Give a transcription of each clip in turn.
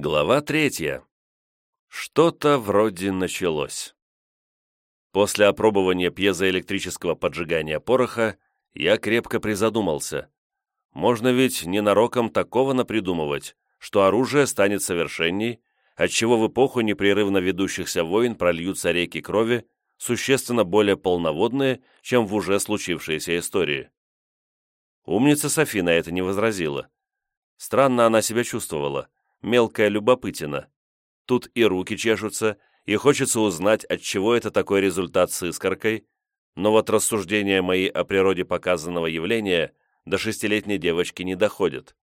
Глава третья. Что-то вроде началось. После опробования пьезоэлектрического поджигания пороха я крепко призадумался. Можно ведь ненароком такого напридумывать, что оружие станет совершенней, отчего в эпоху непрерывно ведущихся войн прольются реки крови, существенно более полноводные, чем в уже случившейся истории. Умница Софина это не возразила. Странно она себя чувствовала мелкая любопытина. Тут и руки чешутся, и хочется узнать, от чего это такой результат с искоркой, но вот рассуждения мои о природе показанного явления до шестилетней девочки не доходят.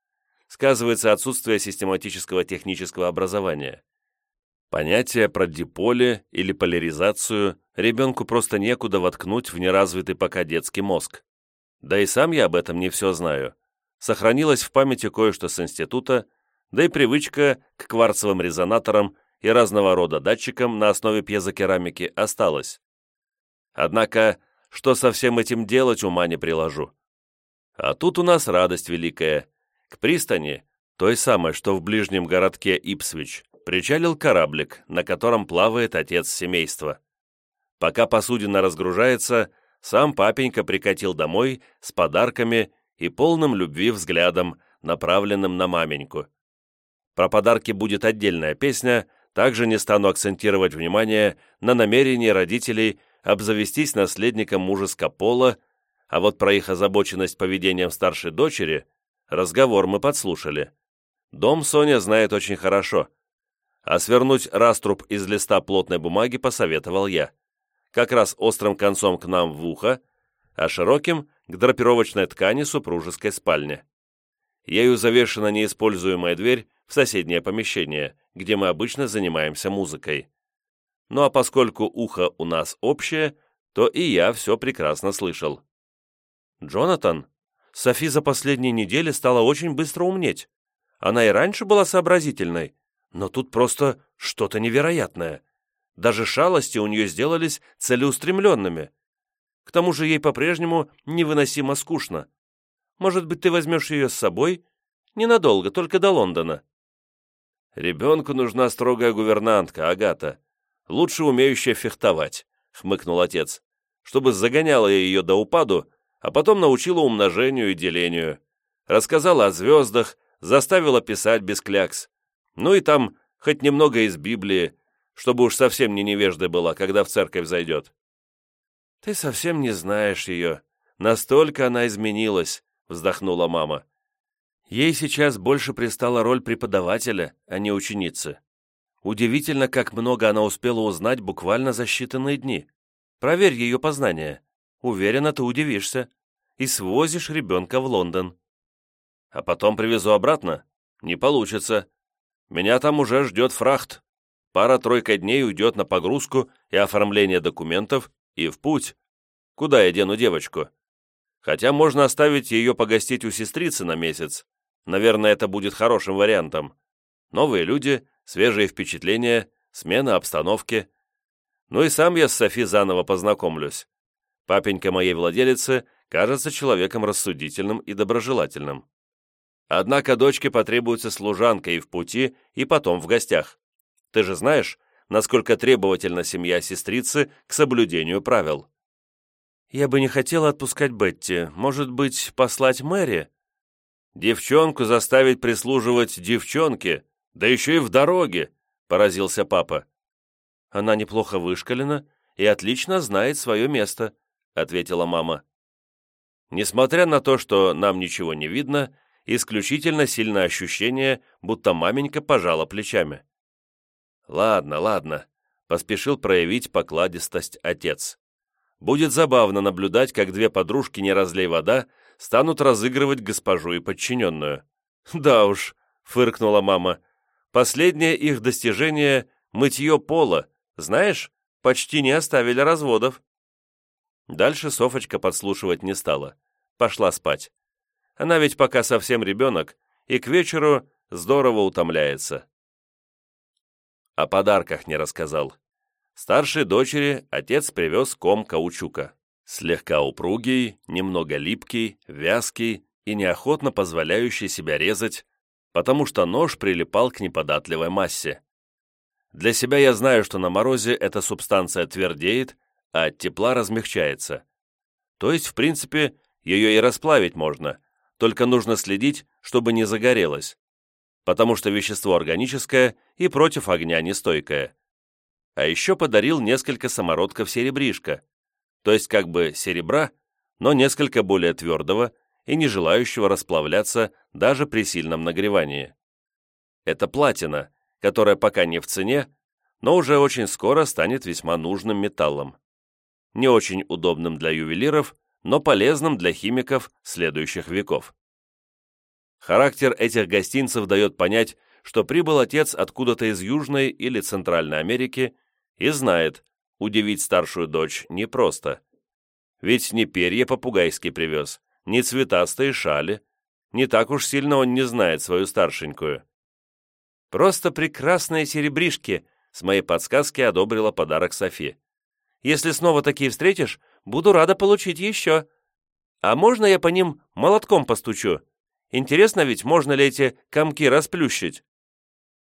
Сказывается отсутствие систематического технического образования. Понятие про диполе или поляризацию ребенку просто некуда воткнуть в неразвитый пока детский мозг. Да и сам я об этом не все знаю. Сохранилось в памяти кое-что с института, да и привычка к кварцевым резонаторам и разного рода датчикам на основе пьезокерамики осталась. Однако, что со всем этим делать, ума не приложу. А тут у нас радость великая. К пристани, той самой, что в ближнем городке Ипсвич, причалил кораблик, на котором плавает отец семейства. Пока посудина разгружается, сам папенька прикатил домой с подарками и полным любви взглядом, направленным на маменьку. Про подарки будет отдельная песня, также не стану акцентировать внимание на намерении родителей обзавестись наследником мужеского пола, а вот про их озабоченность поведением старшей дочери разговор мы подслушали. Дом Соня знает очень хорошо, а свернуть раструб из листа плотной бумаги посоветовал я. Как раз острым концом к нам в ухо, а широким — к драпировочной ткани супружеской спальни. Ею завешена неиспользуемая дверь в соседнее помещение, где мы обычно занимаемся музыкой. Ну а поскольку ухо у нас общее, то и я все прекрасно слышал. «Джонатан, Софи за последние недели стала очень быстро умнеть. Она и раньше была сообразительной, но тут просто что-то невероятное. Даже шалости у нее сделались целеустремленными. К тому же ей по-прежнему невыносимо скучно. Может быть, ты возьмешь ее с собой? Ненадолго, только до Лондона». «Ребенку нужна строгая гувернантка, Агата, лучше умеющая фехтовать», — хмыкнул отец, «чтобы загоняла ее до упаду, а потом научила умножению и делению, рассказала о звездах, заставила писать без клякс. Ну и там хоть немного из Библии, чтобы уж совсем не невежда была, когда в церковь зайдет». «Ты совсем не знаешь ее. Настолько она изменилась», — вздохнула мама. Ей сейчас больше пристала роль преподавателя, а не ученицы. Удивительно, как много она успела узнать буквально за считанные дни. Проверь ее познания. Уверена, ты удивишься. И свозишь ребенка в Лондон. А потом привезу обратно? Не получится. Меня там уже ждет фрахт. Пара-тройка дней уйдет на погрузку и оформление документов, и в путь. Куда я дену девочку? Хотя можно оставить ее погостить у сестрицы на месяц. Наверное, это будет хорошим вариантом. Новые люди, свежие впечатления, смена обстановки. Ну и сам я с Софи заново познакомлюсь. Папенька моей владелицы кажется человеком рассудительным и доброжелательным. Однако дочке потребуется служанка и в пути, и потом в гостях. Ты же знаешь, насколько требовательна семья сестрицы к соблюдению правил. Я бы не хотела отпускать Бетти. Может быть, послать Мэри? «Девчонку заставить прислуживать девчонке, да еще и в дороге», — поразился папа. «Она неплохо вышкалена и отлично знает свое место», — ответила мама. Несмотря на то, что нам ничего не видно, исключительно сильное ощущение, будто маменька пожала плечами. «Ладно, ладно», — поспешил проявить покладистость отец. «Будет забавно наблюдать, как две подружки «Не разлей вода» станут разыгрывать госпожу и подчиненную. «Да уж», — фыркнула мама, — «последнее их достижение — мытье пола. Знаешь, почти не оставили разводов». Дальше Софочка подслушивать не стала. Пошла спать. Она ведь пока совсем ребенок, и к вечеру здорово утомляется. О подарках не рассказал. Старшей дочери отец привез ком каучука. Слегка упругий, немного липкий, вязкий и неохотно позволяющий себя резать, потому что нож прилипал к неподатливой массе. Для себя я знаю, что на морозе эта субстанция твердеет, а от тепла размягчается. То есть, в принципе, ее и расплавить можно, только нужно следить, чтобы не загорелось, потому что вещество органическое и против огня нестойкое. А еще подарил несколько самородков серебришка, то есть как бы серебра, но несколько более твердого и не желающего расплавляться даже при сильном нагревании. Это платина, которая пока не в цене, но уже очень скоро станет весьма нужным металлом. Не очень удобным для ювелиров, но полезным для химиков следующих веков. Характер этих гостинцев дает понять, что прибыл отец откуда-то из Южной или Центральной Америки и знает, удивить старшую дочь непросто. Ведь не перья попугайский привез, не цветастые шали. Не так уж сильно он не знает свою старшенькую. Просто прекрасные серебришки, с моей подсказки одобрила подарок Софи. Если снова такие встретишь, буду рада получить еще. А можно я по ним молотком постучу? Интересно ведь, можно ли эти комки расплющить?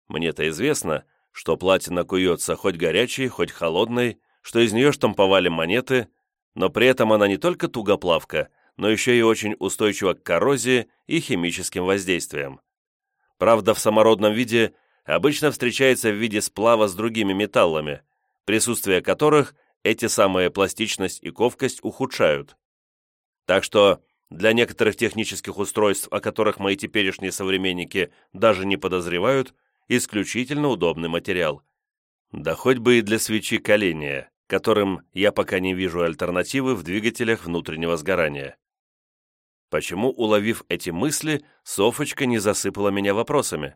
Мне-то известно, что платина куется хоть горячей, хоть холодной, что из нее штамповали монеты, но при этом она не только тугоплавка, но еще и очень устойчива к коррозии и химическим воздействиям. Правда, в самородном виде обычно встречается в виде сплава с другими металлами, присутствие которых эти самые пластичность и ковкость ухудшают. Так что для некоторых технических устройств, о которых мои теперешние современники даже не подозревают, исключительно удобный материал. Да хоть бы и для свечи каления, которым я пока не вижу альтернативы в двигателях внутреннего сгорания. Почему, уловив эти мысли, Софочка не засыпала меня вопросами?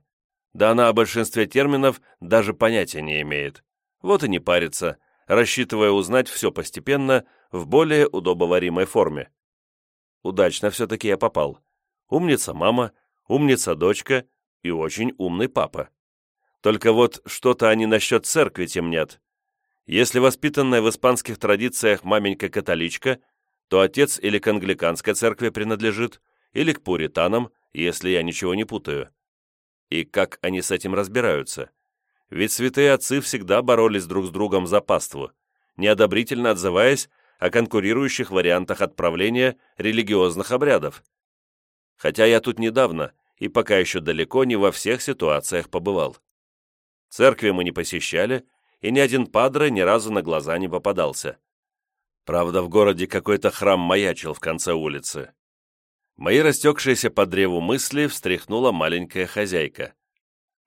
Да она о большинстве терминов даже понятия не имеет. Вот и не парится, рассчитывая узнать все постепенно в более удобоваримой форме. Удачно все-таки я попал. Умница мама, умница дочка и очень умный папа. Только вот что-то они насчет церкви темнят. Если воспитанная в испанских традициях маменька-католичка, то отец или к англиканской церкви принадлежит, или к пуританам, если я ничего не путаю. И как они с этим разбираются? Ведь святые отцы всегда боролись друг с другом за паству, неодобрительно отзываясь о конкурирующих вариантах отправления религиозных обрядов. Хотя я тут недавно и пока еще далеко не во всех ситуациях побывал. Церкви мы не посещали, и ни один падре ни разу на глаза не попадался. Правда, в городе какой-то храм маячил в конце улицы. Мои растекшиеся по древу мысли встряхнула маленькая хозяйка.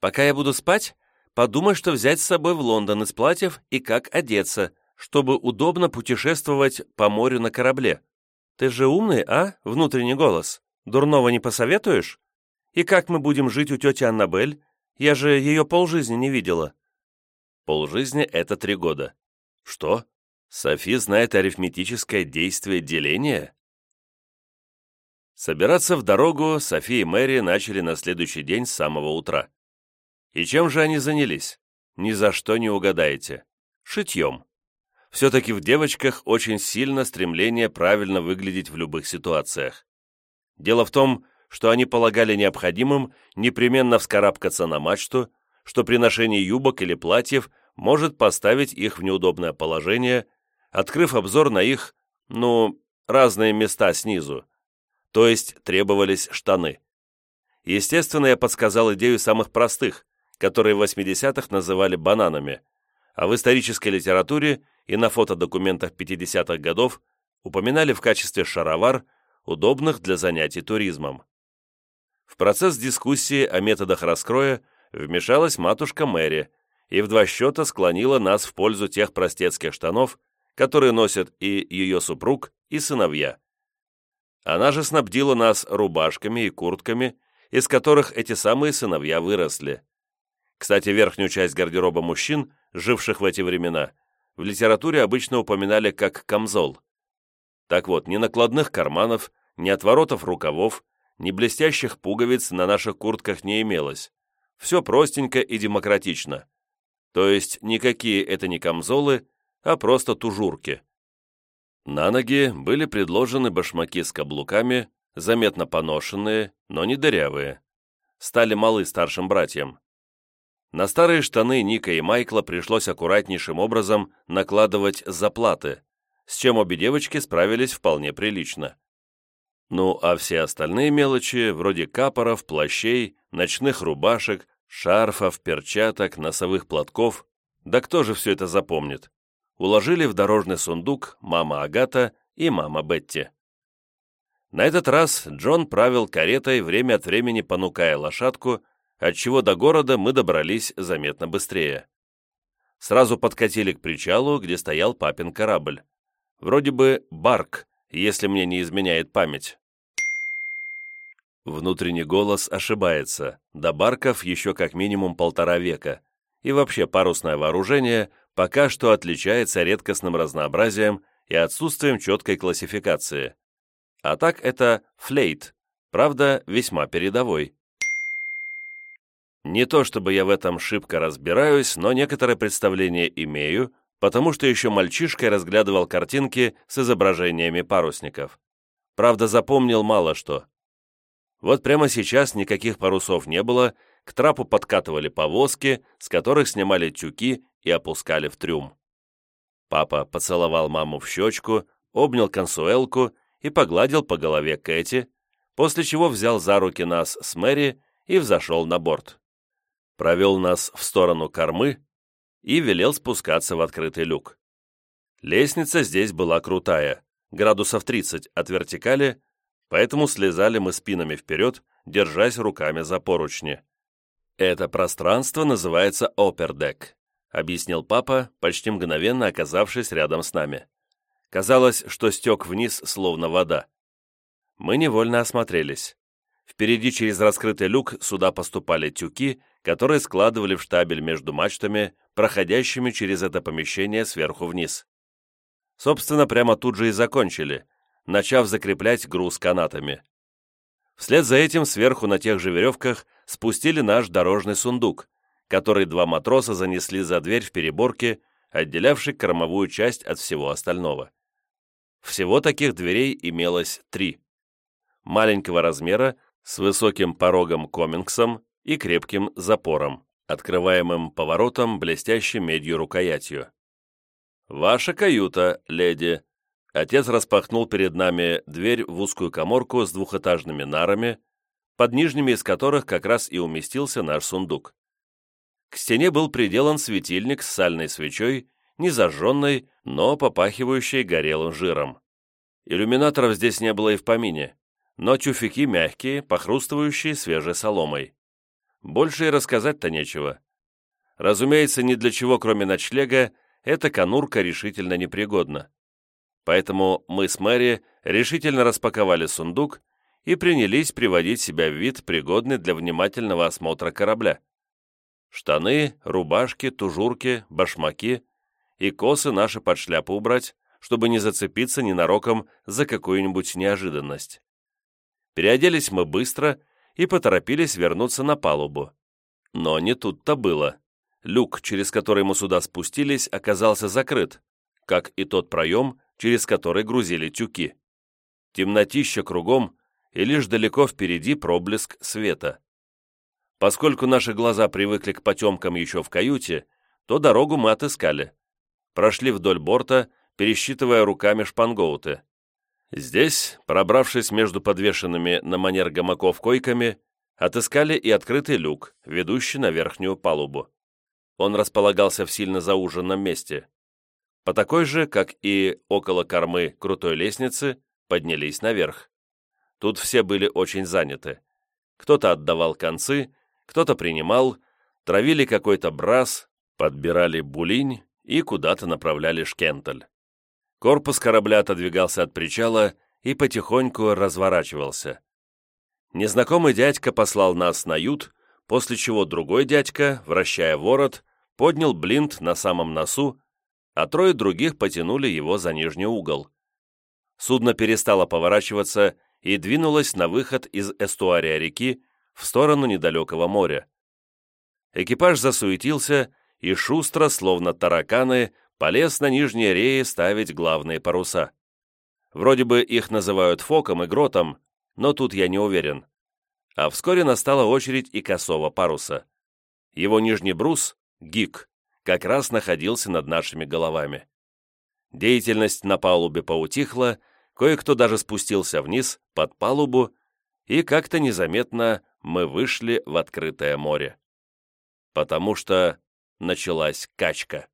«Пока я буду спать, подумай, что взять с собой в Лондон из платьев и как одеться, чтобы удобно путешествовать по морю на корабле. Ты же умный, а, внутренний голос? Дурного не посоветуешь? И как мы будем жить у тети Аннабель? Я же ее полжизни не видела». «Полжизни — это три года». «Что? Софи знает арифметическое действие деления?» Собираться в дорогу Софи и Мэри начали на следующий день с самого утра. И чем же они занялись? Ни за что не угадаете. Шитьем все-таки в девочках очень сильно стремление правильно выглядеть в любых ситуациях. Дело в том, что они полагали необходимым непременно вскарабкаться на мачту, что при ношении юбок или платьев может поставить их в неудобное положение, открыв обзор на их, ну, разные места снизу, то есть требовались штаны. Естественно, я подсказал идею самых простых, которые в 80-х называли бананами, а в исторической литературе и на фотодокументах 50-х годов упоминали в качестве шаровар, удобных для занятий туризмом. В процесс дискуссии о методах раскроя вмешалась матушка Мэри и в два счета склонила нас в пользу тех простецких штанов, которые носят и ее супруг, и сыновья. Она же снабдила нас рубашками и куртками, из которых эти самые сыновья выросли. Кстати, верхнюю часть гардероба мужчин, живших в эти времена, в литературе обычно упоминали как камзол. Так вот, ни накладных карманов, ни отворотов рукавов, ни блестящих пуговиц на наших куртках не имелось. Все простенько и демократично. То есть никакие это не камзолы, а просто тужурки. На ноги были предложены башмаки с каблуками, заметно поношенные, но не дырявые. стали малы старшим братьям. На старые штаны Ника и Майкла пришлось аккуратнейшим образом накладывать заплаты, с чем обе девочки справились вполне прилично. Ну, а все остальные мелочи, вроде капоров, плащей, ночных рубашек, шарфов, перчаток, носовых платков, да кто же все это запомнит? Уложили в дорожный сундук мама Агата и мама Бетти. На этот раз Джон правил каретой, время от времени понукая лошадку, отчего до города мы добрались заметно быстрее. Сразу подкатили к причалу, где стоял папин корабль. Вроде бы «Барк», если мне не изменяет память. Внутренний голос ошибается, до барков еще как минимум полтора века, и вообще парусное вооружение пока что отличается редкостным разнообразием и отсутствием четкой классификации. А так это флейт, правда, весьма передовой. Не то чтобы я в этом шибко разбираюсь, но некоторое представление имею, потому что еще мальчишкой разглядывал картинки с изображениями парусников. Правда, запомнил мало что. Вот прямо сейчас никаких парусов не было, к трапу подкатывали повозки, с которых снимали тюки и опускали в трюм. Папа поцеловал маму в щечку, обнял консуэлку и погладил по голове Кэти, после чего взял за руки нас с Мэри и взошел на борт. Провел нас в сторону кормы и велел спускаться в открытый люк. Лестница здесь была крутая, градусов 30 от вертикали поэтому слезали мы спинами вперед, держась руками за поручни. «Это пространство называется опердек», — объяснил папа, почти мгновенно оказавшись рядом с нами. Казалось, что стек вниз, словно вода. Мы невольно осмотрелись. Впереди через раскрытый люк сюда поступали тюки, которые складывали в штабель между мачтами, проходящими через это помещение сверху вниз. Собственно, прямо тут же и закончили, начав закреплять груз канатами. Вслед за этим сверху на тех же веревках спустили наш дорожный сундук, который два матроса занесли за дверь в переборке, отделявший кормовую часть от всего остального. Всего таких дверей имелось три. Маленького размера, с высоким порогом комингсом и крепким запором, открываемым поворотом блестящей медью рукоятью. «Ваша каюта, леди», Отец распахнул перед нами дверь в узкую коморку с двухэтажными нарами, под нижними из которых как раз и уместился наш сундук. К стене был приделан светильник с сальной свечой, не зажженной, но попахивающей горелым жиром. Иллюминаторов здесь не было и в помине, но тюфяки мягкие, похрустывающие свежей соломой. Больше и рассказать-то нечего. Разумеется, ни для чего, кроме ночлега, эта конурка решительно непригодна. Поэтому мы с Мэри решительно распаковали сундук и принялись приводить себя в вид, пригодный для внимательного осмотра корабля. Штаны, рубашки, тужурки, башмаки и косы наши под шляпу убрать, чтобы не зацепиться ненароком за какую-нибудь неожиданность. Переоделись мы быстро и поторопились вернуться на палубу. Но не тут-то было. Люк, через который мы сюда спустились, оказался закрыт, как и тот проем, через который грузили тюки. Темнотища кругом, и лишь далеко впереди проблеск света. Поскольку наши глаза привыкли к потемкам еще в каюте, то дорогу мы отыскали. Прошли вдоль борта, пересчитывая руками шпангоуты. Здесь, пробравшись между подвешенными на манер гамаков койками, отыскали и открытый люк, ведущий на верхнюю палубу. Он располагался в сильно зауженном месте. По такой же, как и около кормы крутой лестницы, поднялись наверх. Тут все были очень заняты. Кто-то отдавал концы, кто-то принимал, травили какой-то брас, подбирали булинь и куда-то направляли шкентель. Корпус корабля отодвигался от причала и потихоньку разворачивался. Незнакомый дядька послал нас на ют, после чего другой дядька, вращая ворот, поднял блинт на самом носу а трое других потянули его за нижний угол. Судно перестало поворачиваться и двинулось на выход из эстуария реки в сторону недалекого моря. Экипаж засуетился и шустро, словно тараканы, полез на нижние реи ставить главные паруса. Вроде бы их называют фоком и гротом, но тут я не уверен. А вскоре настала очередь и косого паруса. Его нижний брус, гик, как раз находился над нашими головами. Деятельность на палубе поутихла, кое-кто даже спустился вниз, под палубу, и как-то незаметно мы вышли в открытое море. Потому что началась качка.